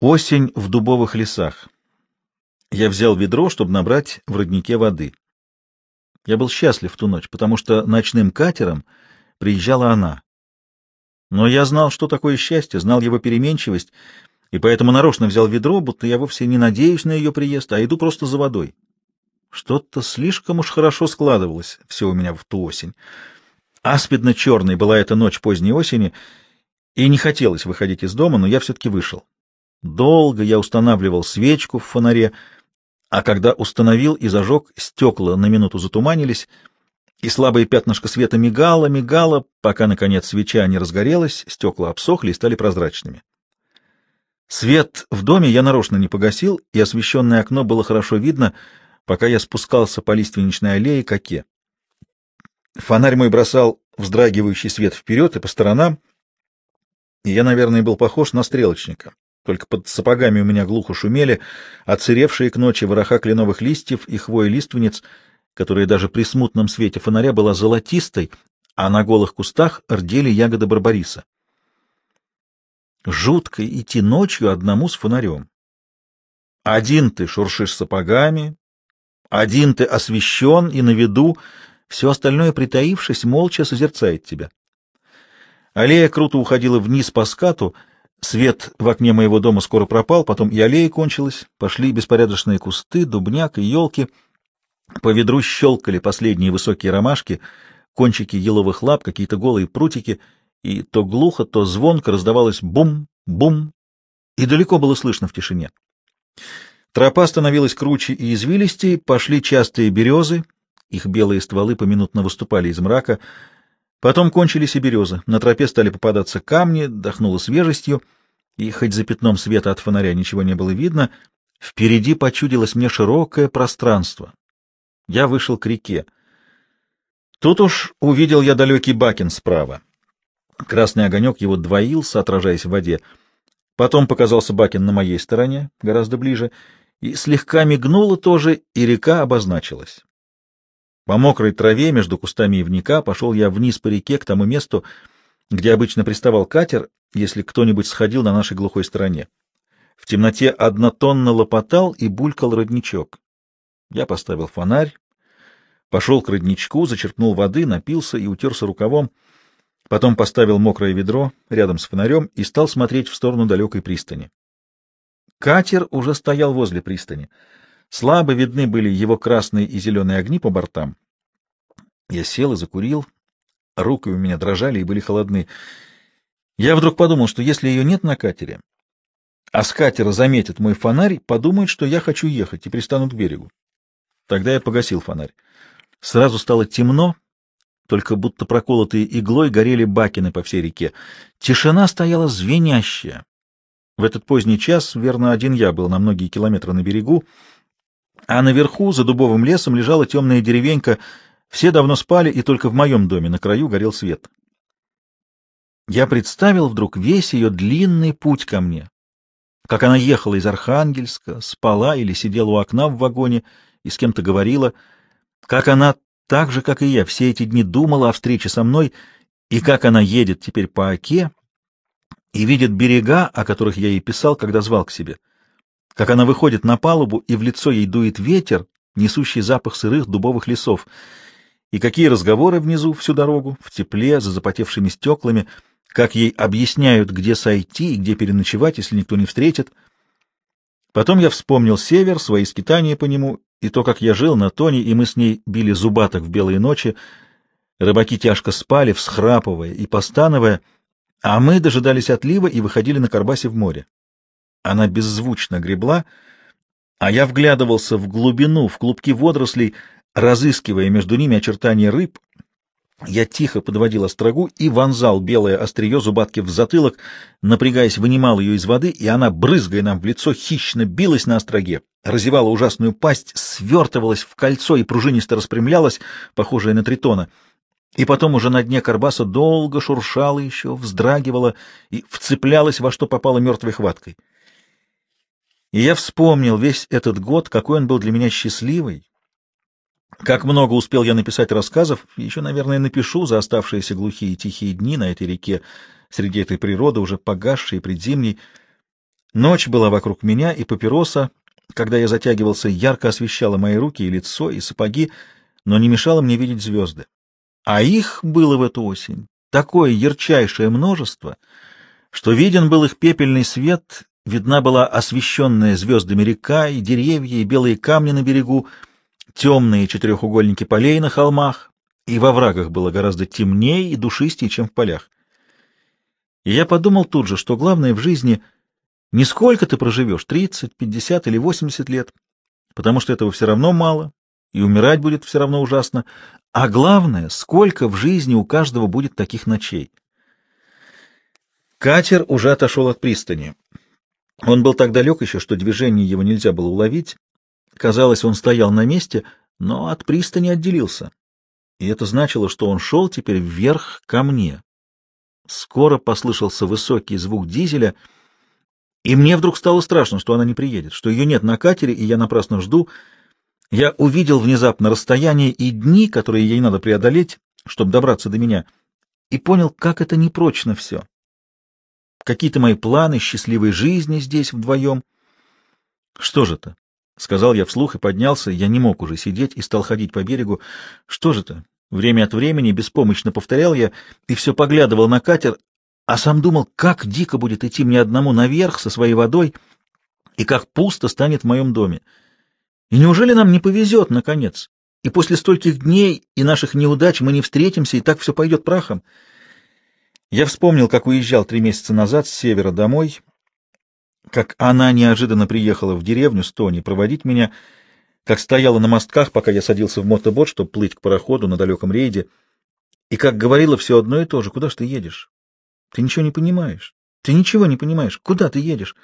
Осень в дубовых лесах. Я взял ведро, чтобы набрать в роднике воды. Я был счастлив в ту ночь, потому что ночным катером приезжала она. Но я знал, что такое счастье, знал его переменчивость, и поэтому нарочно взял ведро, будто я вовсе не надеюсь на ее приезд, а иду просто за водой. Что-то слишком уж хорошо складывалось все у меня в ту осень. Аспидно-черной была эта ночь поздней осени, и не хотелось выходить из дома, но я все-таки вышел. Долго я устанавливал свечку в фонаре, а когда установил и зажег, стекла на минуту затуманились, и слабое пятнышко света мигало, мигало, пока, наконец, свеча не разгорелась, стекла обсохли и стали прозрачными. Свет в доме я нарочно не погасил, и освещенное окно было хорошо видно, пока я спускался по лиственничной аллее к оке. Фонарь мой бросал вздрагивающий свет вперед и по сторонам, и я, наверное, был похож на стрелочника. Только под сапогами у меня глухо шумели отсыревшие к ночи вороха кленовых листьев и хвои лиственниц, которая даже при смутном свете фонаря была золотистой, а на голых кустах рдели ягоды барбариса. Жутко идти ночью одному с фонарем. Один ты шуршишь сапогами, один ты освещен и на виду, все остальное, притаившись, молча созерцает тебя. Аллея круто уходила вниз по скату, свет в окне моего дома скоро пропал, потом и аллея кончилась, пошли беспорядочные кусты, дубняк и елки. По ведру щелкали последние высокие ромашки, кончики еловых лап, какие-то голые прутики, и то глухо, то звонко раздавалось бум-бум, и далеко было слышно в тишине. Тропа становилась круче и извилистей, пошли частые березы, их белые стволы поминутно выступали из мрака, Потом кончились и березы. На тропе стали попадаться камни, дохнуло свежестью, и хоть за пятном света от фонаря ничего не было видно, впереди почудилось мне широкое пространство. Я вышел к реке. Тут уж увидел я далекий Бакин справа. Красный огонек его двоился, отражаясь в воде. Потом показался Бакин на моей стороне, гораздо ближе, и слегка мигнуло тоже, и река обозначилась. По мокрой траве между кустами ивника пошел я вниз по реке к тому месту, где обычно приставал катер, если кто-нибудь сходил на нашей глухой стороне. В темноте однотонно лопотал и булькал родничок. Я поставил фонарь, пошел к родничку, зачерпнул воды, напился и утерся рукавом, потом поставил мокрое ведро рядом с фонарем и стал смотреть в сторону далекой пристани. Катер уже стоял возле пристани. Слабо видны были его красные и зеленые огни по бортам. Я сел и закурил. Руки у меня дрожали и были холодны. Я вдруг подумал, что если ее нет на катере, а с катера заметят мой фонарь, подумают, что я хочу ехать, и пристанут к берегу. Тогда я погасил фонарь. Сразу стало темно, только будто проколотые иглой горели бакины по всей реке. Тишина стояла звенящая. В этот поздний час, верно, один я был на многие километры на берегу, а наверху, за дубовым лесом, лежала темная деревенька. Все давно спали, и только в моем доме на краю горел свет. Я представил вдруг весь ее длинный путь ко мне, как она ехала из Архангельска, спала или сидела у окна в вагоне и с кем-то говорила, как она, так же, как и я, все эти дни думала о встрече со мной, и как она едет теперь по оке и видит берега, о которых я ей писал, когда звал к себе. Как она выходит на палубу, и в лицо ей дует ветер, несущий запах сырых дубовых лесов, и какие разговоры внизу всю дорогу, в тепле, за запотевшими стеклами, как ей объясняют, где сойти и где переночевать, если никто не встретит. Потом я вспомнил север, свои скитания по нему, и то, как я жил на Тоне, и мы с ней били зубаток в белые ночи. Рыбаки тяжко спали, всхрапывая и постановая, а мы дожидались отлива и выходили на Карбасе в море. Она беззвучно гребла, а я вглядывался в глубину, в клубки водорослей, разыскивая между ними очертания рыб. Я тихо подводил острогу и вонзал белое острие зубатки в затылок, напрягаясь, вынимал ее из воды, и она, брызгая нам в лицо, хищно билась на остроге, разевала ужасную пасть, свертывалась в кольцо и пружинисто распрямлялась, похожая на тритона. И потом уже на дне карбаса долго шуршала еще, вздрагивала и вцеплялась во что попало мертвой хваткой. И я вспомнил весь этот год, какой он был для меня счастливый, как много успел я написать рассказов, еще, наверное, напишу за оставшиеся глухие и тихие дни на этой реке, среди этой природы, уже погасшей и предзимней. Ночь была вокруг меня, и папироса, когда я затягивался, ярко освещала мои руки и лицо, и сапоги, но не мешала мне видеть звезды. А их было в эту осень такое ярчайшее множество, что виден был их пепельный свет, видна была освещенная звездами река и деревья, и белые камни на берегу, темные четырехугольники полей на холмах, и во врагах было гораздо темнее и душистее, чем в полях. И я подумал тут же, что главное в жизни не сколько ты проживешь, 30, 50 или 80 лет, потому что этого все равно мало, и умирать будет все равно ужасно, а главное, сколько в жизни у каждого будет таких ночей. Катер уже отошел от пристани. Он был так далек еще, что движение его нельзя было уловить. Казалось, он стоял на месте, но от пристани отделился. И это значило, что он шел теперь вверх ко мне. Скоро послышался высокий звук дизеля, и мне вдруг стало страшно, что она не приедет, что ее нет на катере, и я напрасно жду — я увидел внезапно расстояние и дни, которые ей надо преодолеть, чтобы добраться до меня, и понял, как это непрочно все. Какие-то мои планы счастливой жизни здесь вдвоем. Что же это? — сказал я вслух и поднялся. Я не мог уже сидеть и стал ходить по берегу. Что же это? Время от времени беспомощно повторял я и все поглядывал на катер, а сам думал, как дико будет идти мне одному наверх со своей водой и как пусто станет в моем доме. И неужели нам не повезет, наконец? И после стольких дней и наших неудач мы не встретимся, и так все пойдет прахом. Я вспомнил, как уезжал три месяца назад с севера домой, как она неожиданно приехала в деревню с Тони проводить меня, как стояла на мостках, пока я садился в мотобот, чтобы плыть к пароходу на далеком рейде, и как говорила все одно и то же, куда ж ты едешь? Ты ничего не понимаешь. Ты ничего не понимаешь. Куда ты едешь?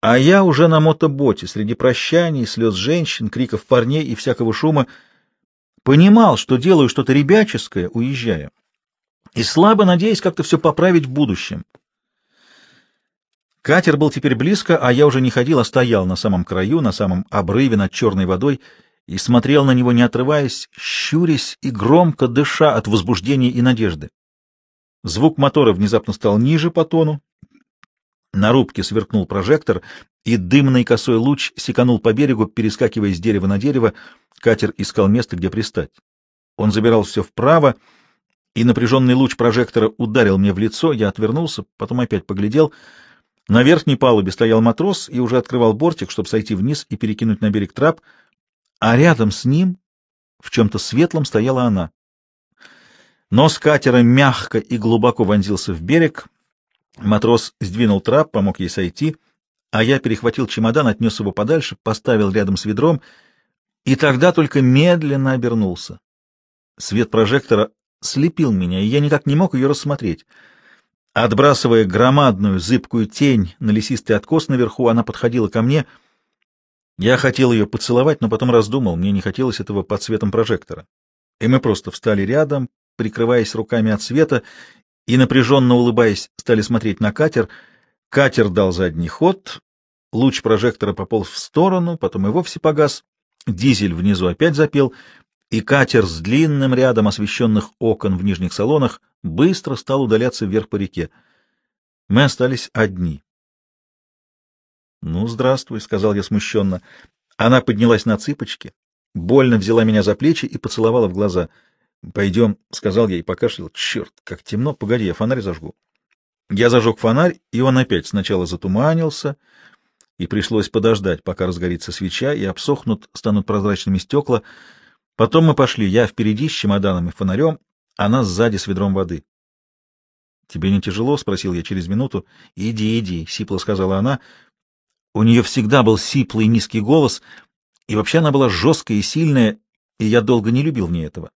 А я уже на мотоботе, среди прощаний, слез женщин, криков парней и всякого шума, понимал, что делаю что-то ребяческое, уезжая, и слабо надеясь как-то все поправить в будущем. Катер был теперь близко, а я уже не ходил, а стоял на самом краю, на самом обрыве над черной водой, и смотрел на него, не отрываясь, щурясь и громко дыша от возбуждения и надежды. Звук мотора внезапно стал ниже по тону, на рубке сверкнул прожектор, и дымный косой луч секанул по берегу, перескакивая с дерева на дерево. Катер искал место, где пристать. Он забирал все вправо, и напряженный луч прожектора ударил мне в лицо. Я отвернулся, потом опять поглядел. На верхней палубе стоял матрос и уже открывал бортик, чтобы сойти вниз и перекинуть на берег трап, а рядом с ним, в чем-то светлом, стояла она. Нос катера мягко и глубоко вонзился в берег — Матрос сдвинул трап, помог ей сойти, а я перехватил чемодан, отнес его подальше, поставил рядом с ведром и тогда только медленно обернулся. Свет прожектора слепил меня, и я никак не мог ее рассмотреть. Отбрасывая громадную зыбкую тень на лесистый откос наверху, она подходила ко мне. Я хотел ее поцеловать, но потом раздумал, мне не хотелось этого под светом прожектора. И мы просто встали рядом, прикрываясь руками от света, и, напряженно улыбаясь, стали смотреть на катер. Катер дал задний ход, луч прожектора пополз в сторону, потом и вовсе погас, дизель внизу опять запел, и катер с длинным рядом освещенных окон в нижних салонах быстро стал удаляться вверх по реке. Мы остались одни. — Ну, здравствуй, — сказал я смущенно. Она поднялась на цыпочки, больно взяла меня за плечи и поцеловала в глаза —— Пойдем, — сказал я и покашлял. — Черт, как темно. Погоди, я фонарь зажгу. Я зажег фонарь, и он опять сначала затуманился, и пришлось подождать, пока разгорится свеча, и обсохнут, станут прозрачными стекла. Потом мы пошли, я впереди с чемоданом и фонарем, она сзади с ведром воды. — Тебе не тяжело? — спросил я через минуту. — Иди, иди, — сипло сказала она. У нее всегда был сиплый низкий голос, и вообще она была жесткая и сильная, и я долго не любил в ней этого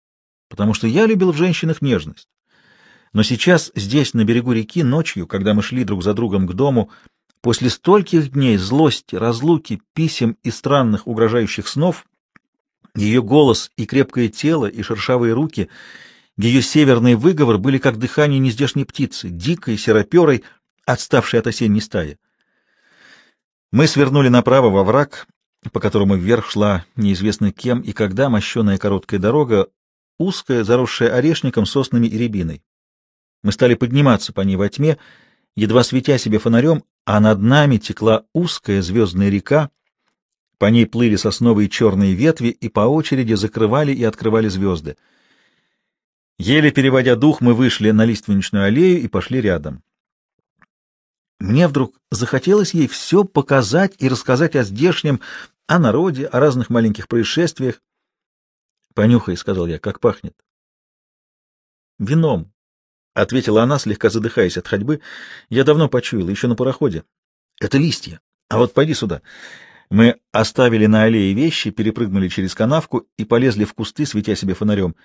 потому что я любил в женщинах нежность. Но сейчас, здесь, на берегу реки, ночью, когда мы шли друг за другом к дому, после стольких дней злости, разлуки, писем и странных угрожающих снов, ее голос и крепкое тело, и шершавые руки, ее северный выговор были как дыхание нездешней птицы, дикой, сероперой, отставшей от осенней стаи. Мы свернули направо во враг, по которому вверх шла неизвестно кем и когда мощеная короткая дорога, узкая, заросшая орешником, соснами и рябиной. Мы стали подниматься по ней во тьме, едва светя себе фонарем, а над нами текла узкая звездная река, по ней плыли сосновые черные ветви и по очереди закрывали и открывали звезды. Еле переводя дух, мы вышли на лиственничную аллею и пошли рядом. Мне вдруг захотелось ей все показать и рассказать о здешнем, о народе, о разных маленьких происшествиях. — Понюхай, — сказал я, — как пахнет. — Вином, — ответила она, слегка задыхаясь от ходьбы. — Я давно почуяла, еще на пароходе. — Это листья. А вот пойди сюда. Мы оставили на аллее вещи, перепрыгнули через канавку и полезли в кусты, светя себе фонарем.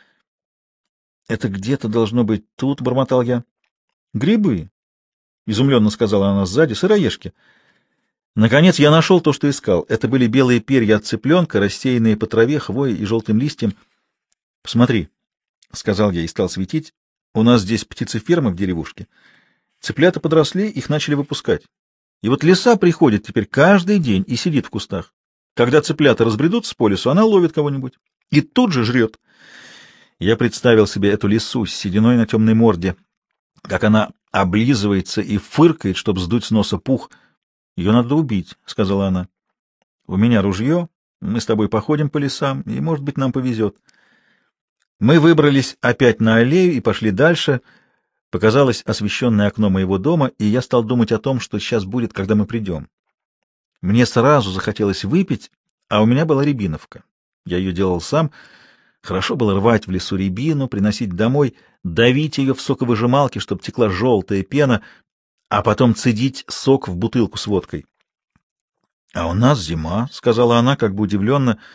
— Это где-то должно быть тут, — бормотал я. — Грибы, — изумленно сказала она сзади, — сыроежки. Наконец я нашел то, что искал. Это были белые перья от цыпленка, рассеянные по траве, хвое и желтым листьям. — Посмотри, — сказал я и стал светить. У нас здесь птицеферма в деревушке. Цыплята подросли, их начали выпускать. И вот лиса приходит теперь каждый день и сидит в кустах. Когда цыплята разбредутся по лесу, она ловит кого-нибудь и тут же жрет. Я представил себе эту лису с сединой на темной морде, как она облизывается и фыркает, чтобы сдуть с носа пух. Ее надо убить, — сказала она. У меня ружье, мы с тобой походим по лесам, и, может быть, нам повезет. Мы выбрались опять на аллею и пошли дальше. Показалось освещенное окно моего дома, и я стал думать о том, что сейчас будет, когда мы придем. Мне сразу захотелось выпить, а у меня была рябиновка. Я ее делал сам. Хорошо было рвать в лесу рябину, приносить домой, давить ее в соковыжималке, чтобы текла желтая пена, а потом цедить сок в бутылку с водкой. — А у нас зима, — сказала она, как бы удивленно, —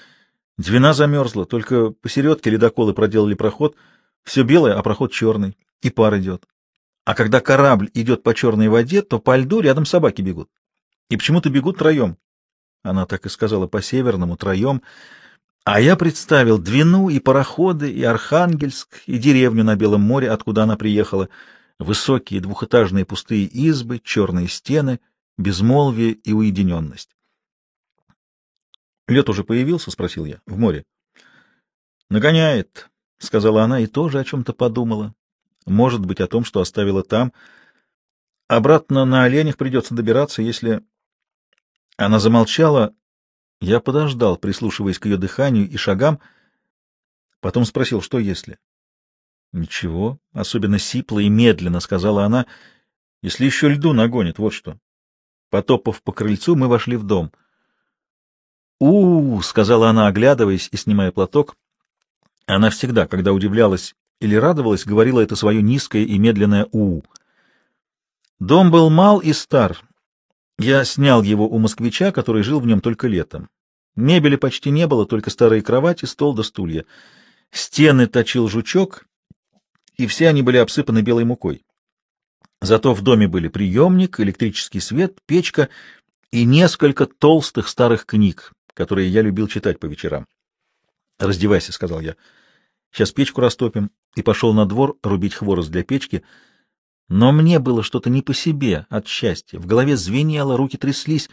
Двина замерзла, только посередке ледоколы проделали проход. Все белое, а проход черный, и пар идет. А когда корабль идет по черной воде, то по льду рядом собаки бегут. И почему-то бегут троем. Она так и сказала по-северному, троем. А я представил Двину и пароходы, и Архангельск, и деревню на Белом море, откуда она приехала. Высокие двухэтажные пустые избы, черные стены, безмолвие и уединенность. — Лед уже появился? — спросил я. — В море. — Нагоняет, — сказала она и тоже о чем-то подумала. Может быть, о том, что оставила там. Обратно на оленях придется добираться, если... Она замолчала. Я подождал, прислушиваясь к ее дыханию и шагам. Потом спросил, что если... Ничего, особенно сипло и медленно, — сказала она, — если еще льду нагонит, вот что. Потопав по крыльцу, мы вошли в дом — у, -у, -у сказала она, оглядываясь и снимая платок. Она всегда, когда удивлялась или радовалась, говорила это свое низкое и медленное «у». Дом был мал и стар. Я снял его у москвича, который жил в нем только летом. Мебели почти не было, только старые кровати, стол да стулья. Стены точил жучок, и все они были обсыпаны белой мукой. Зато в доме были приемник, электрический свет, печка и несколько толстых старых книг, которые я любил читать по вечерам. «Раздевайся», — сказал я. «Сейчас печку растопим». И пошел на двор рубить хворост для печки. Но мне было что-то не по себе от счастья. В голове звенело, руки тряслись.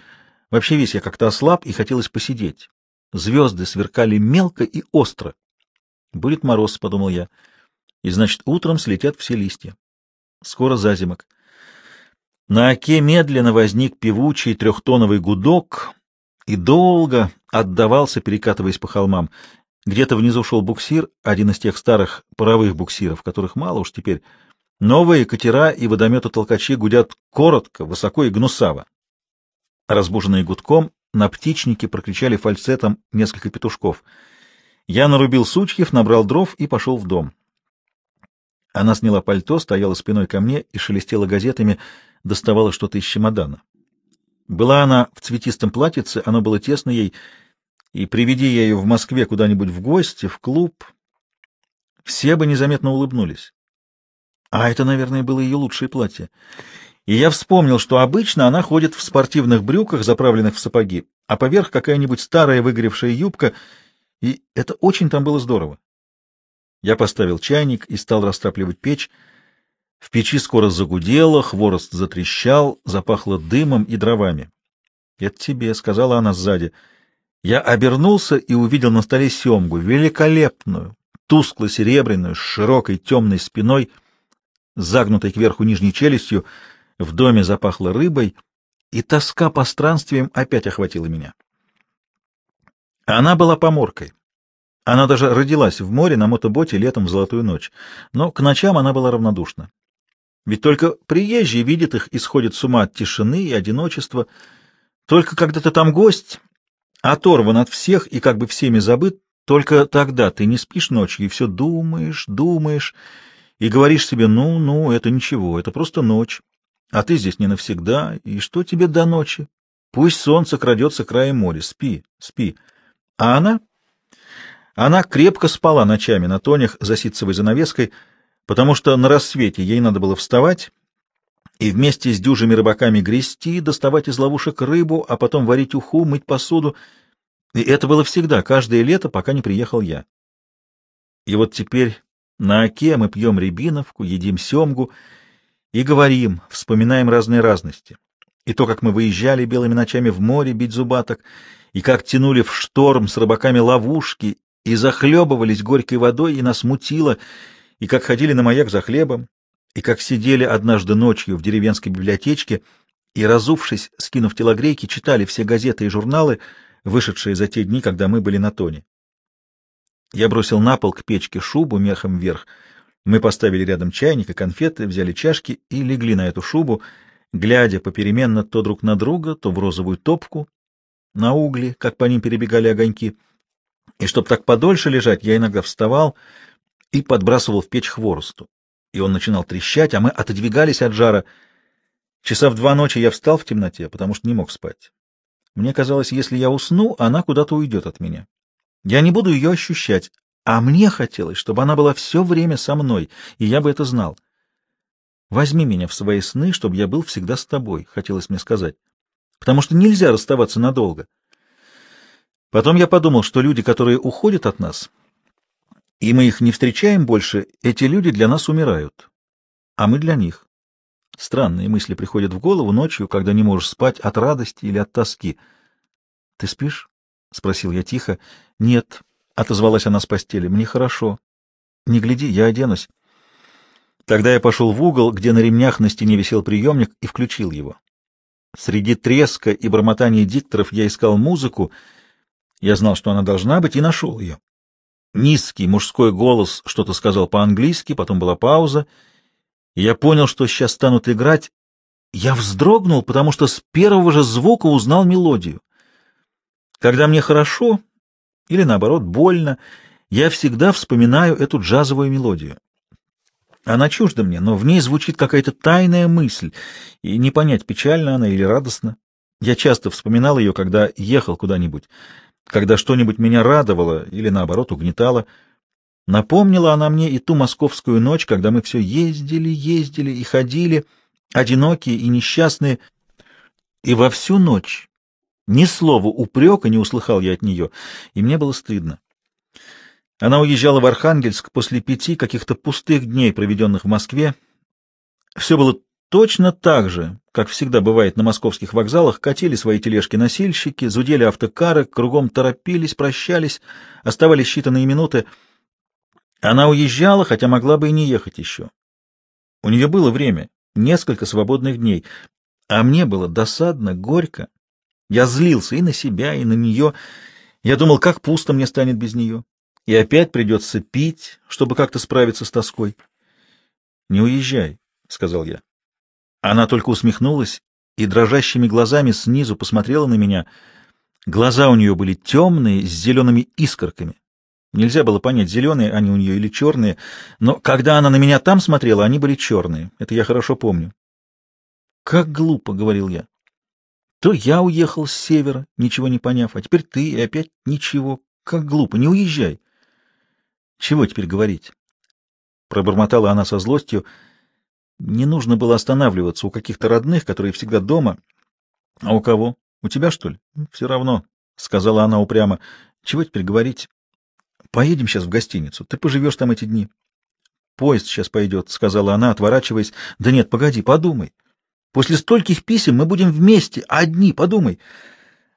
Вообще весь я как-то ослаб и хотелось посидеть. Звезды сверкали мелко и остро. «Будет мороз», — подумал я. «И значит, утром слетят все листья. Скоро зазимок». На оке медленно возник певучий трехтоновый гудок, и долго отдавался, перекатываясь по холмам. Где-то внизу шел буксир, один из тех старых паровых буксиров, которых мало уж теперь. Новые катера и водометы-толкачи гудят коротко, высоко и гнусаво. Разбуженные гудком, на птичнике прокричали фальцетом несколько петушков. Я нарубил сучьев, набрал дров и пошел в дом. Она сняла пальто, стояла спиной ко мне и шелестела газетами, доставала что-то из чемодана. Была она в цветистом платьице, оно было тесно ей, и приведи я ее в Москве куда-нибудь в гости, в клуб, все бы незаметно улыбнулись. А это, наверное, было ее лучшее платье. И я вспомнил, что обычно она ходит в спортивных брюках, заправленных в сапоги, а поверх какая-нибудь старая выгоревшая юбка, и это очень там было здорово. Я поставил чайник и стал растапливать печь, в печи скоро загудело, хворост затрещал, запахло дымом и дровами. — Это тебе, — сказала она сзади. Я обернулся и увидел на столе семгу, великолепную, тускло-серебряную, с широкой темной спиной, загнутой кверху нижней челюстью. В доме запахло рыбой, и тоска по странствиям опять охватила меня. Она была поморкой. Она даже родилась в море на мотоботе летом в золотую ночь, но к ночам она была равнодушна. Ведь только приезжий видит их и сходит с ума от тишины и одиночества. Только когда ты там гость, оторван от всех и как бы всеми забыт, только тогда ты не спишь ночью и все думаешь, думаешь, и говоришь себе, ну, ну, это ничего, это просто ночь, а ты здесь не навсегда, и что тебе до ночи? Пусть солнце крадется краем моря, спи, спи. А она? Она крепко спала ночами на тонях за ситцевой занавеской, потому что на рассвете ей надо было вставать и вместе с дюжими рыбаками грести, доставать из ловушек рыбу, а потом варить уху, мыть посуду. И это было всегда, каждое лето, пока не приехал я. И вот теперь на оке мы пьем рябиновку, едим семгу и говорим, вспоминаем разные разности. И то, как мы выезжали белыми ночами в море бить зубаток, и как тянули в шторм с рыбаками ловушки, и захлебывались горькой водой, и нас мутило, и как ходили на маяк за хлебом, и как сидели однажды ночью в деревенской библиотечке, и, разувшись, скинув телогрейки, читали все газеты и журналы, вышедшие за те дни, когда мы были на тоне. Я бросил на пол к печке шубу мехом вверх. Мы поставили рядом чайник и конфеты, взяли чашки и легли на эту шубу, глядя попеременно то друг на друга, то в розовую топку, на угли, как по ним перебегали огоньки. И чтоб так подольше лежать, я иногда вставал и подбрасывал в печь хворосту. И он начинал трещать, а мы отодвигались от жара. Часа в два ночи я встал в темноте, потому что не мог спать. Мне казалось, если я усну, она куда-то уйдет от меня. Я не буду ее ощущать, а мне хотелось, чтобы она была все время со мной, и я бы это знал. Возьми меня в свои сны, чтобы я был всегда с тобой, хотелось мне сказать потому что нельзя расставаться надолго. Потом я подумал, что люди, которые уходят от нас, и мы их не встречаем больше, эти люди для нас умирают, а мы для них. Странные мысли приходят в голову ночью, когда не можешь спать от радости или от тоски. — Ты спишь? — спросил я тихо. — Нет, — отозвалась она с постели, — мне хорошо. — Не гляди, я оденусь. Тогда я пошел в угол, где на ремнях на стене висел приемник, и включил его. Среди треска и бормотания дикторов я искал музыку. Я знал, что она должна быть, и нашел ее. Низкий мужской голос что-то сказал по-английски, потом была пауза, я понял, что сейчас станут играть. Я вздрогнул, потому что с первого же звука узнал мелодию. Когда мне хорошо, или наоборот больно, я всегда вспоминаю эту джазовую мелодию. Она чужда мне, но в ней звучит какая-то тайная мысль, и не понять, печальна она или радостна. Я часто вспоминал ее, когда ехал куда-нибудь, когда что-нибудь меня радовало или, наоборот, угнетало. Напомнила она мне и ту московскую ночь, когда мы все ездили, ездили и ходили, одинокие и несчастные, и во всю ночь ни слова упрека не услыхал я от нее, и мне было стыдно. Она уезжала в Архангельск после пяти каких-то пустых дней, проведенных в Москве. Все было точно так же, как всегда бывает на московских вокзалах, катили свои тележки носильщики, зудели автокары, кругом торопились, прощались, оставались считанные минуты. Она уезжала, хотя могла бы и не ехать еще. У нее было время, несколько свободных дней, а мне было досадно, горько. Я злился и на себя, и на нее. Я думал, как пусто мне станет без нее и опять придется пить, чтобы как-то справиться с тоской. — Не уезжай, — сказал я. Она только усмехнулась и дрожащими глазами снизу посмотрела на меня. Глаза у нее были темные, с зелеными искорками. Нельзя было понять, зеленые они у нее или черные, но когда она на меня там смотрела, они были черные. Это я хорошо помню. — Как глупо, — говорил я. То я уехал с севера, ничего не поняв, а теперь ты, и опять ничего. Как глупо, не уезжай. Чего теперь говорить? Пробормотала она со злостью. Не нужно было останавливаться у каких-то родных, которые всегда дома. А у кого? У тебя, что ли? Все равно, — сказала она упрямо. Чего теперь говорить? Поедем сейчас в гостиницу. Ты поживешь там эти дни. Поезд сейчас пойдет, — сказала она, отворачиваясь. Да нет, погоди, подумай. После стольких писем мы будем вместе, одни, подумай.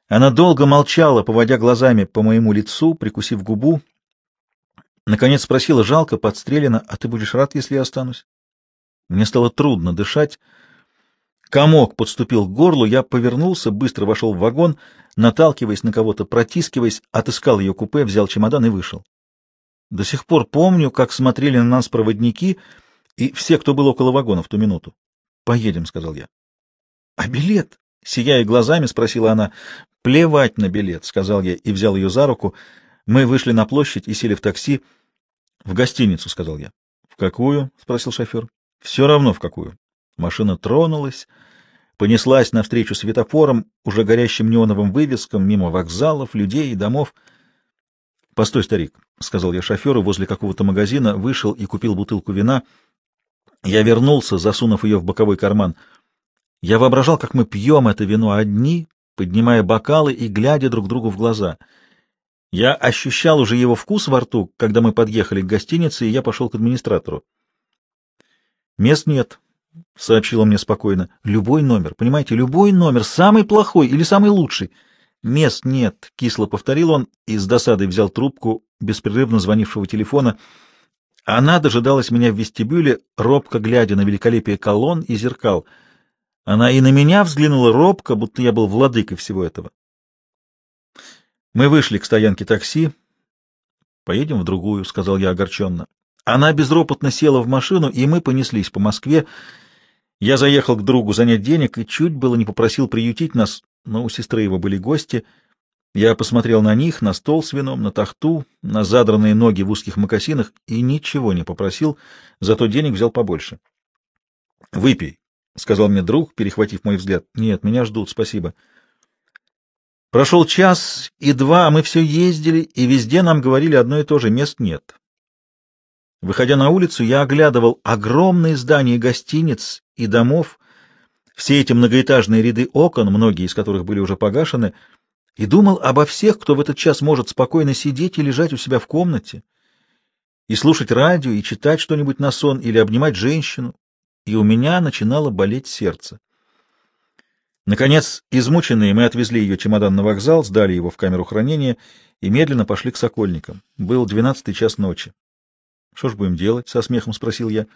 Она долго молчала, поводя глазами по моему лицу, прикусив губу. Наконец спросила жалко, подстрелена, а ты будешь рад, если я останусь? Мне стало трудно дышать. Комок подступил к горлу, я повернулся, быстро вошел в вагон, наталкиваясь на кого-то, протискиваясь, отыскал ее купе, взял чемодан и вышел. До сих пор помню, как смотрели на нас проводники и все, кто был около вагона в ту минуту. «Поедем», — сказал я. «А билет?» — сияя глазами, спросила она. «Плевать на билет», — сказал я и взял ее за руку. Мы вышли на площадь и сели в такси. «В гостиницу», — сказал я. «В какую?» — спросил шофер. «Все равно в какую». Машина тронулась, понеслась навстречу светофорам, уже горящим неоновым вывескам, мимо вокзалов, людей и домов. — Постой, старик, — сказал я шоферу возле какого-то магазина, вышел и купил бутылку вина. Я вернулся, засунув ее в боковой карман. Я воображал, как мы пьем это вино одни, поднимая бокалы и глядя друг другу в глаза. Я ощущал уже его вкус во рту, когда мы подъехали к гостинице, и я пошел к администратору. «Мест нет», — сообщила мне спокойно. — Любой номер, понимаете, любой номер, самый плохой или самый лучший. — Мест нет, — кисло повторил он и с досадой взял трубку беспрерывно звонившего телефона. Она дожидалась меня в вестибюле, робко глядя на великолепие колонн и зеркал. Она и на меня взглянула робко, будто я был владыкой всего этого. Мы вышли к стоянке такси. — Поедем в другую, — сказал я огорченно. Она безропотно села в машину, и мы понеслись по Москве, — я заехал к другу занять денег и чуть было не попросил приютить нас, но у сестры его были гости. Я посмотрел на них, на стол с вином, на тахту, на задранные ноги в узких мокасинах и ничего не попросил, зато денег взял побольше. — Выпей, — сказал мне друг, перехватив мой взгляд. — Нет, меня ждут, спасибо. Прошел час и два, а мы все ездили, и везде нам говорили одно и то же — мест нет. Выходя на улицу, я оглядывал огромные здания гостиниц и домов, все эти многоэтажные ряды окон, многие из которых были уже погашены, и думал обо всех, кто в этот час может спокойно сидеть и лежать у себя в комнате, и слушать радио, и читать что-нибудь на сон, или обнимать женщину, и у меня начинало болеть сердце. Наконец, измученные, мы отвезли ее чемодан на вокзал, сдали его в камеру хранения и медленно пошли к Сокольникам. Был двенадцатый час ночи. — Что ж будем делать? — со смехом спросил я.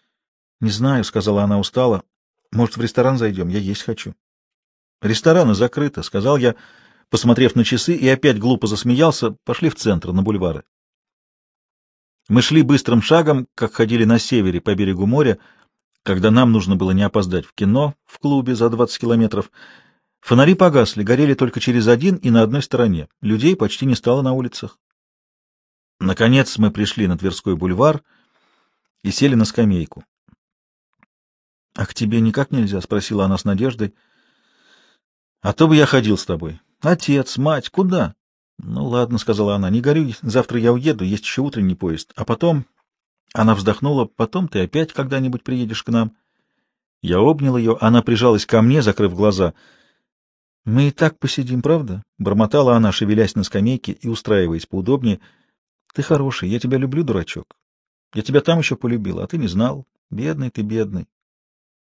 — Не знаю, — сказала она устало. — Может, в ресторан зайдем? Я есть хочу. — Рестораны закрыты, — сказал я, посмотрев на часы, и опять глупо засмеялся. Пошли в центр, на бульвары. Мы шли быстрым шагом, как ходили на севере по берегу моря, когда нам нужно было не опоздать в кино в клубе за 20 километров. Фонари погасли, горели только через один и на одной стороне. Людей почти не стало на улицах. Наконец мы пришли на Тверской бульвар и сели на скамейку. — А к тебе никак нельзя? — спросила она с надеждой. — А то бы я ходил с тобой. — Отец, мать, куда? — Ну, ладно, — сказала она, — не горюй, завтра я уеду, есть еще утренний поезд. А потом... Она вздохнула, потом ты опять когда-нибудь приедешь к нам. Я обнял ее, она прижалась ко мне, закрыв глаза. — Мы и так посидим, правда? — бормотала она, шевелясь на скамейке и устраиваясь поудобнее — ты хороший, я тебя люблю, дурачок. Я тебя там еще полюбила, а ты не знал. Бедный ты, бедный.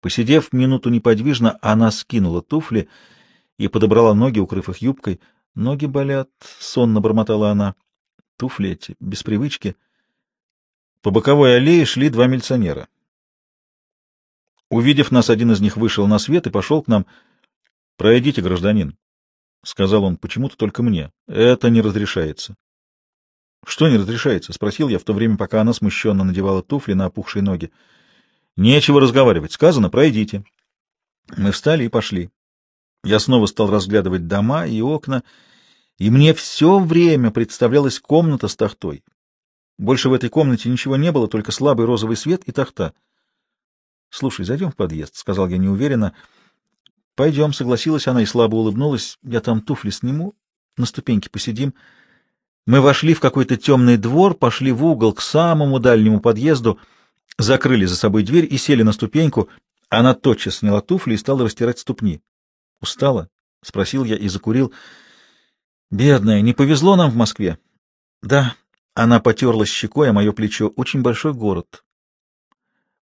Посидев минуту неподвижно, она скинула туфли и подобрала ноги, укрыв их юбкой. Ноги болят, — сонно бормотала она. Туфли эти, без привычки. По боковой аллее шли два милиционера. Увидев нас, один из них вышел на свет и пошел к нам. — Пройдите, гражданин, — сказал он, — почему-то только мне. Это не разрешается. — Что не разрешается? — спросил я в то время, пока она смущенно надевала туфли на опухшие ноги. — Нечего разговаривать. Сказано, пройдите. Мы встали и пошли. Я снова стал разглядывать дома и окна, и мне все время представлялась комната с тахтой. Больше в этой комнате ничего не было, только слабый розовый свет и тахта. — Слушай, зайдем в подъезд, — сказал я неуверенно. — Пойдем, — согласилась она и слабо улыбнулась. — Я там туфли сниму, на ступеньке посидим. — мы вошли в какой-то темный двор, пошли в угол к самому дальнему подъезду, закрыли за собой дверь и сели на ступеньку. Она тотчас сняла туфли и стала растирать ступни. — Устала? — спросил я и закурил. — Бедная, не повезло нам в Москве. — Да. Она потерла щекой о мое плечо. Очень большой город.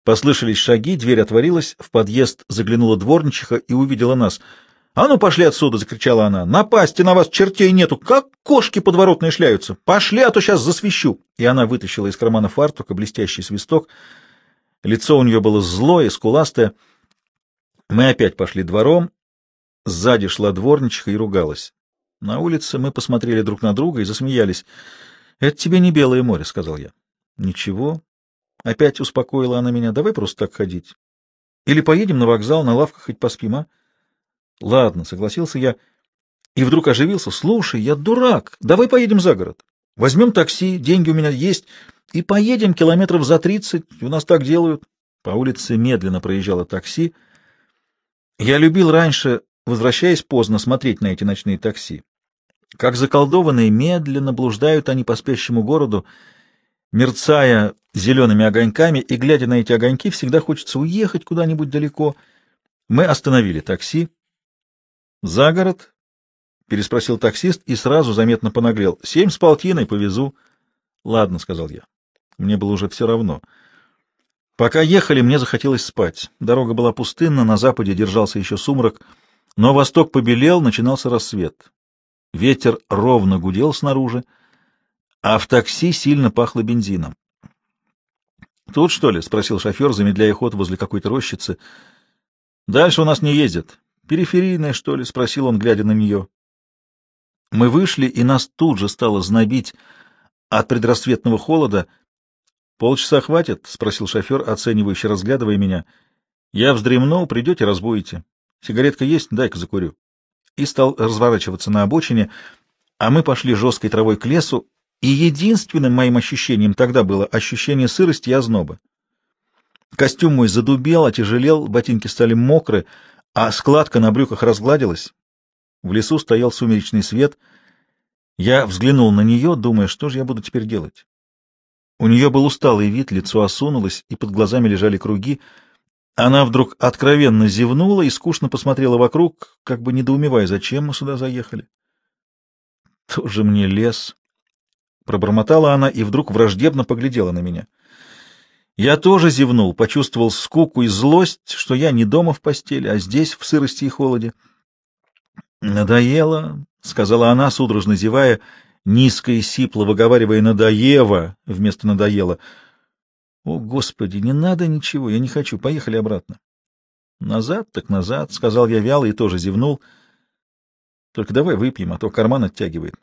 Послышались шаги, дверь отворилась, в подъезд заглянула дворничиха и увидела нас — «А ну, пошли отсюда!» — закричала она. «Напасти на вас чертей нету! Как кошки подворотные шляются! Пошли, а то сейчас засвищу!» И она вытащила из кармана фартука блестящий свисток. Лицо у нее было злое, скуластое. Мы опять пошли двором. Сзади шла дворничка и ругалась. На улице мы посмотрели друг на друга и засмеялись. — Это тебе не Белое море, — сказал я. — Ничего. Опять успокоила она меня. — Давай просто так ходить. Или поедем на вокзал, на лавках хоть поспим, а? — Ладно, — согласился я. И вдруг оживился. — Слушай, я дурак. Давай поедем за город. Возьмем такси, деньги у меня есть, и поедем километров за тридцать. У нас так делают. По улице медленно проезжало такси. Я любил раньше, возвращаясь поздно, смотреть на эти ночные такси. Как заколдованные, медленно блуждают они по спящему городу, мерцая зелеными огоньками, и, глядя на эти огоньки, всегда хочется уехать куда-нибудь далеко. Мы остановили такси. «За город?» — переспросил таксист и сразу заметно понаглел. «Семь с полтиной повезу». «Ладно», — сказал я. Мне было уже все равно. Пока ехали, мне захотелось спать. Дорога была пустынна, на западе держался еще сумрак, но восток побелел, начинался рассвет. Ветер ровно гудел снаружи, а в такси сильно пахло бензином. «Тут, что ли?» — спросил шофер, замедляя ход возле какой-то рощицы. «Дальше у нас не ездят. Периферийная, что ли?» — спросил он, глядя на нее. Мы вышли, и нас тут же стало знобить от предрассветного холода. «Полчаса хватит?» — спросил шофер, оценивающе разглядывая меня. «Я вздремну, придете, разбудите. Сигаретка есть? Дай-ка закурю». И стал разворачиваться на обочине, а мы пошли жесткой травой к лесу, и единственным моим ощущением тогда было ощущение сырости и озноба. Костюм мой задубел, отяжелел, ботинки стали мокры, а складка на брюках разгладилась. В лесу стоял сумеречный свет. Я взглянул на нее, думая, что же я буду теперь делать. У нее был усталый вид, лицо осунулось, и под глазами лежали круги. Она вдруг откровенно зевнула и скучно посмотрела вокруг, как бы недоумевая, зачем мы сюда заехали. Тоже мне лес. Пробормотала она и вдруг враждебно поглядела на меня. Я тоже зевнул, почувствовал скуку и злость, что я не дома в постели, а здесь, в сырости и холоде. «Надоело», — сказала она, судорожно зевая, низко и сипло выговаривая «надоево» вместо «надоело». «О, Господи, не надо ничего, я не хочу, поехали обратно». «Назад так назад», — сказал я вяло и тоже зевнул. «Только давай выпьем, а то карман оттягивает».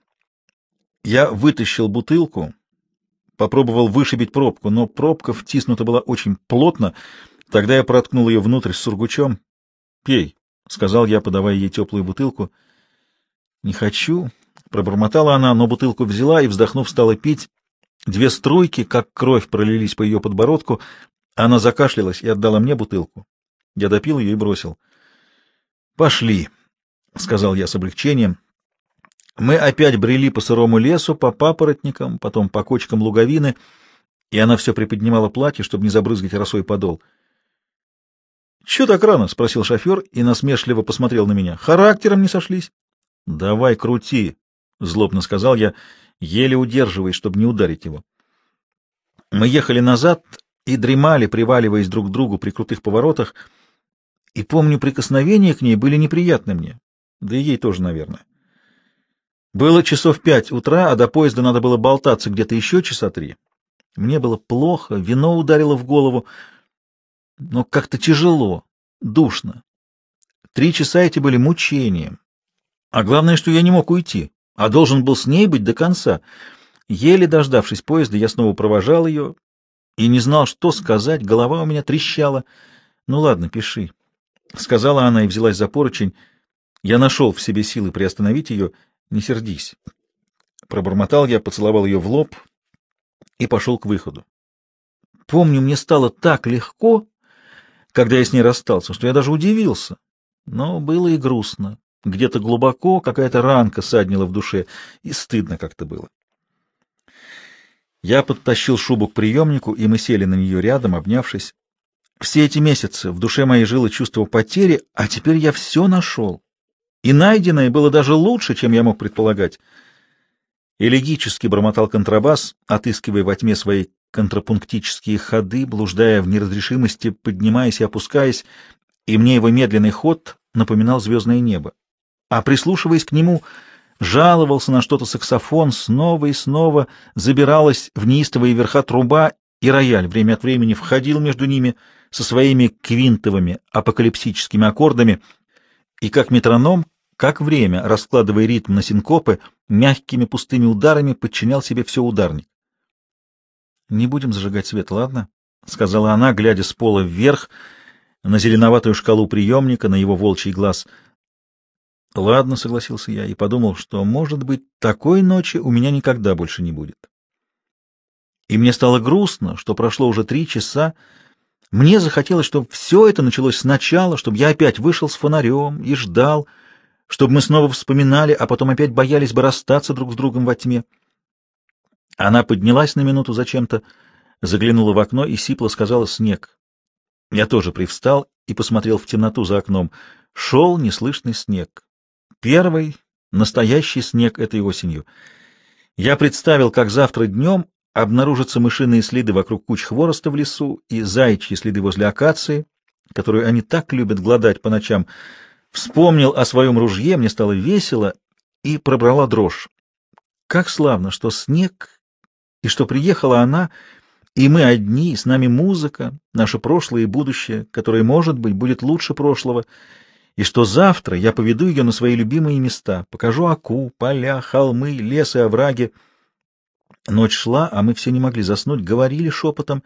Я вытащил бутылку, попробовал вышибить пробку, но пробка втиснута была очень плотно. Тогда я проткнул ее внутрь с сургучом. «Пей», — сказал я, подавая ей теплую бутылку. «Не хочу», — пробормотала она, но бутылку взяла и, вздохнув, стала пить. Две струйки, как кровь, пролились по ее подбородку. Она закашлялась и отдала мне бутылку. Я допил ее и бросил. «Пошли», — сказал я с облегчением. Мы опять брели по сырому лесу, по папоротникам, потом по кочкам луговины, и она все приподнимала платье, чтобы не забрызгать росой подол. — Чего так рано? — спросил шофер и насмешливо посмотрел на меня. — Характером не сошлись? — Давай крути, — злобно сказал я, еле удерживаясь, чтобы не ударить его. Мы ехали назад и дремали, приваливаясь друг к другу при крутых поворотах, и, помню, прикосновения к ней были неприятны мне, да и ей тоже, наверное. Было часов пять утра, а до поезда надо было болтаться где-то еще часа три. Мне было плохо, вино ударило в голову, но как-то тяжело, душно. Три часа эти были мучением. А главное, что я не мог уйти, а должен был с ней быть до конца. Еле дождавшись поезда, я снова провожал ее и не знал, что сказать, голова у меня трещала. «Ну ладно, пиши», — сказала она и взялась за поручень. Я нашел в себе силы приостановить ее — не сердись. Пробормотал я, поцеловал ее в лоб и пошел к выходу. Помню, мне стало так легко, когда я с ней расстался, что я даже удивился. Но было и грустно. Где-то глубоко какая-то ранка саднила в душе, и стыдно как-то было. Я подтащил шубу к приемнику, и мы сели на нее рядом, обнявшись. Все эти месяцы в душе моей жило чувство потери, а теперь я все нашел. И найденное было даже лучше, чем я мог предполагать. Элегически бормотал контрабас, отыскивая во тьме свои контрапунктические ходы, блуждая в неразрешимости, поднимаясь и опускаясь, и мне его медленный ход напоминал звездное небо. А прислушиваясь к нему, жаловался на что-то саксофон, снова и снова забиралась в неистовые верха труба, и рояль время от времени входил между ними, со своими квинтовыми апокалипсическими аккордами, и как метроном, как время, раскладывая ритм на синкопы, мягкими пустыми ударами подчинял себе все ударник. «Не будем зажигать свет, ладно?» — сказала она, глядя с пола вверх на зеленоватую шкалу приемника, на его волчий глаз. «Ладно», — согласился я и подумал, что, может быть, такой ночи у меня никогда больше не будет. И мне стало грустно, что прошло уже три часа. Мне захотелось, чтобы все это началось сначала, чтобы я опять вышел с фонарем и ждал, чтобы мы снова вспоминали, а потом опять боялись бы расстаться друг с другом во тьме. Она поднялась на минуту зачем-то, заглянула в окно и сипло сказала «снег». Я тоже привстал и посмотрел в темноту за окном. Шел неслышный снег. Первый настоящий снег этой осенью. Я представил, как завтра днем обнаружатся мышиные следы вокруг куч хвороста в лесу и заячьи следы возле акации, которую они так любят гладать по ночам. Вспомнил о своем ружье, мне стало весело и пробрала дрожь. Как славно, что снег, и что приехала она, и мы одни, с нами музыка, наше прошлое и будущее, которое, может быть, будет лучше прошлого, и что завтра я поведу ее на свои любимые места, покажу Аку, поля, холмы, лес и овраги, Ночь шла, а мы все не могли заснуть, говорили шепотом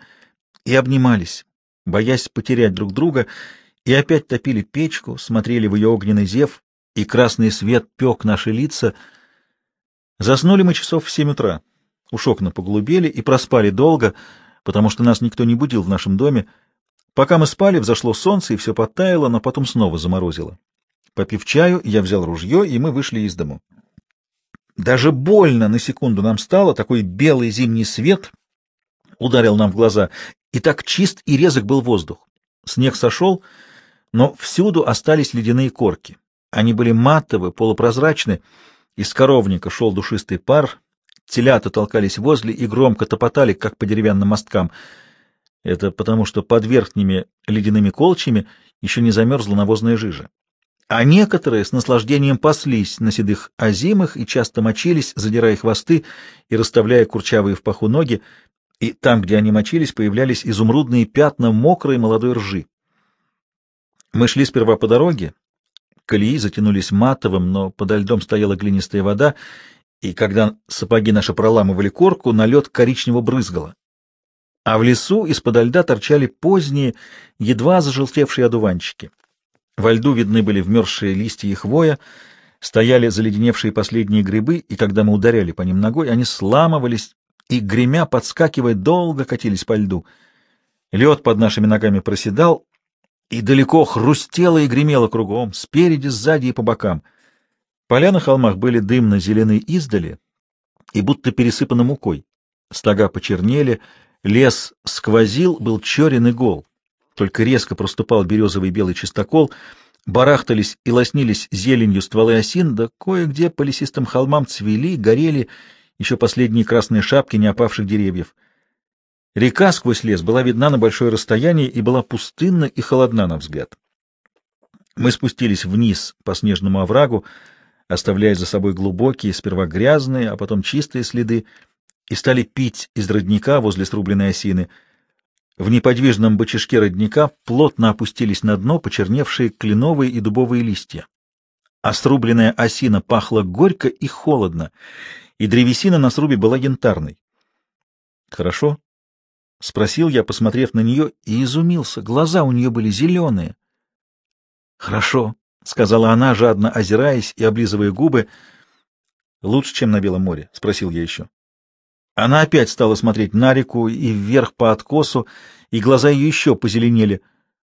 и обнимались, боясь потерять друг друга, и опять топили печку, смотрели в ее огненный зев, и красный свет пек наши лица. Заснули мы часов в семь утра. Уж окна поглубели и проспали долго, потому что нас никто не будил в нашем доме. Пока мы спали, взошло солнце, и все подтаяло, но потом снова заморозило. Попив чаю, я взял ружье, и мы вышли из дому. Даже больно на секунду нам стало, такой белый зимний свет ударил нам в глаза, и так чист и резок был воздух. Снег сошел, но всюду остались ледяные корки. Они были матовы, полупрозрачны, из коровника шел душистый пар, телята толкались возле и громко топотали, как по деревянным мосткам. Это потому, что под верхними ледяными колчами еще не замерзла навозная жижа а некоторые с наслаждением паслись на седых озимых и часто мочились, задирая хвосты и расставляя курчавые в паху ноги, и там, где они мочились, появлялись изумрудные пятна мокрой молодой ржи. Мы шли сперва по дороге, колеи затянулись матовым, но подо льдом стояла глинистая вода, и когда сапоги наши проламывали корку, на лед коричнево брызгало. А в лесу из-под льда торчали поздние, едва зажелтевшие одуванчики. Во льду видны были вмерзшие листья и хвоя, стояли заледеневшие последние грибы, и когда мы ударяли по ним ногой, они сламывались и, гремя, подскакивая, долго катились по льду. Лед под нашими ногами проседал, и далеко хрустело и гремело кругом, спереди, сзади и по бокам. Поля на холмах были дымно-зелены издали и будто пересыпаны мукой. Стога почернели, лес сквозил, был черен и гол только резко проступал березовый белый чистокол, барахтались и лоснились зеленью стволы осин, да кое-где по лесистым холмам цвели, горели еще последние красные шапки неопавших деревьев. Река сквозь лес была видна на большое расстояние и была пустынна и холодна на взгляд. Мы спустились вниз по снежному оврагу, оставляя за собой глубокие, сперва грязные, а потом чистые следы, и стали пить из родника возле срубленной осины — в неподвижном бочишке родника плотно опустились на дно почерневшие кленовые и дубовые листья. А срубленная осина пахла горько и холодно, и древесина на срубе была янтарной. — Хорошо? — спросил я, посмотрев на нее, и изумился. Глаза у нее были зеленые. — Хорошо, — сказала она, жадно озираясь и облизывая губы. — Лучше, чем на Белом море? — спросил я еще. Она опять стала смотреть на реку и вверх по откосу, и глаза ее еще позеленели.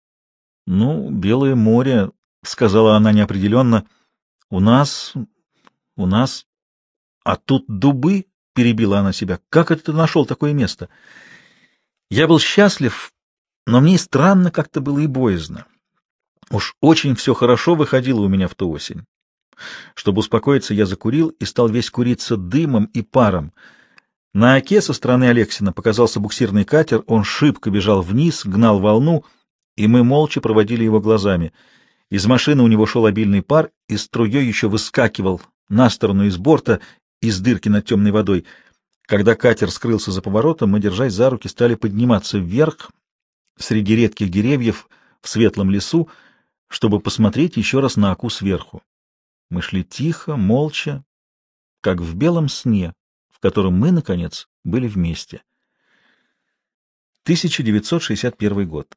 — Ну, Белое море, — сказала она неопределенно, — у нас... у нас... А тут дубы, — перебила она себя. — Как это ты нашел такое место? Я был счастлив, но мне странно как-то было и боязно. Уж очень все хорошо выходило у меня в ту осень. Чтобы успокоиться, я закурил и стал весь куриться дымом и паром — на оке со стороны Алексина показался буксирный катер, он шибко бежал вниз, гнал волну, и мы молча проводили его глазами. Из машины у него шел обильный пар, и струей еще выскакивал на сторону из борта, из дырки над темной водой. Когда катер скрылся за поворотом, мы, держась за руки, стали подниматься вверх среди редких деревьев в светлом лесу, чтобы посмотреть еще раз на Аку сверху. Мы шли тихо, молча, как в белом сне, в котором мы, наконец, были вместе. 1961 год.